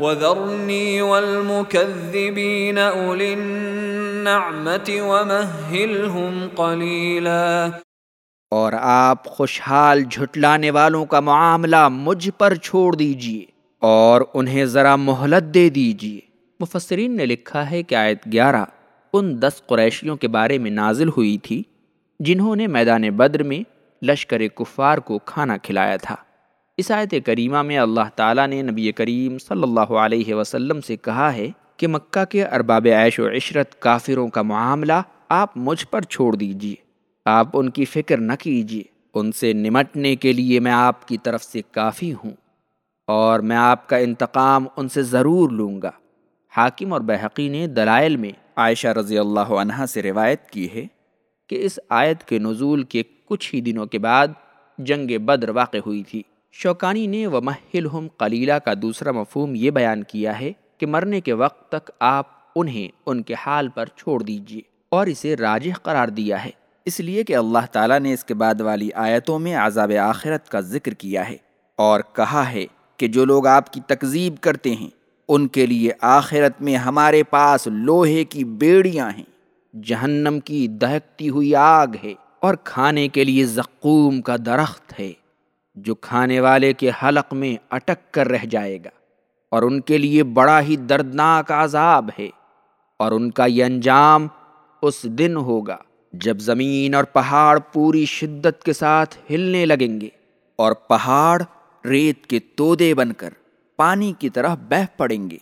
وذرني والمكذبين أولي النعمة ومهلهم قليلا اور آپ خوشحال جھٹلانے والوں کا معاملہ مجھ پر چھوڑ دیجیے اور انہیں ذرا مہلت دے دیجیے۔ مفسرین نے لکھا ہے کہ آیت گیارہ ان دس قریشیوں کے بارے میں نازل ہوئی تھی جنہوں نے میدان بدر میں لشکر کفار کو کھانا کھلایا تھا۔ اس آیت کریمہ میں اللہ تعالیٰ نے نبی کریم صلی اللہ علیہ وسلم سے کہا ہے کہ مکہ کے ارباب عیش و عشرت کافروں کا معاملہ آپ مجھ پر چھوڑ دیجیے۔ آپ ان کی فکر نہ کیجیے ان سے نمٹنے کے لیے میں آپ کی طرف سے کافی ہوں اور میں آپ کا انتقام ان سے ضرور لوں گا۔ حاکم اور بحقی نے دلائل میں عائشہ رضی اللہ عنہ سے روایت کی ہے کہ اس آیت کے نزول کے کچھ ہی دنوں کے بعد جنگ بدر واقع ہوئی تھی۔ شوکانی نے و محل ہم کلیلہ کا دوسرا مفہوم یہ بیان کیا ہے کہ مرنے کے وقت تک آپ انہیں ان کے حال پر چھوڑ دیجیے اور اسے راجح قرار دیا ہے۔ اس لیے کہ اللہ تعالیٰ نے اس کے بعد والی آیتوں میں عذاب آخرت کا ذکر کیا ہے اور کہا ہے کہ جو لوگ آپ کی تکذیب کرتے ہیں، ان کے لیے آخرت میں ہمارے پاس لوہے کی بیڑیاں ہیں۔ جہنم کی دہکتی ہوئی آگ ہے اور کھانے کے لیے زقوم کا درخت ہے۔ جو کھانے والے کے حلق میں اٹک کر رہ جائے گا، اور ان کے لیے بڑا ہی دردناک عذاب ہے، اور ان کا یہ انجام اس دن ہوگا جب زمین اور پہاڑ پوری شدت کے ساتھ ہلنے لگیں گے، اور پہاڑ ریت کے تودے بن کر پانی کی طرح بہ پڑیں گے۔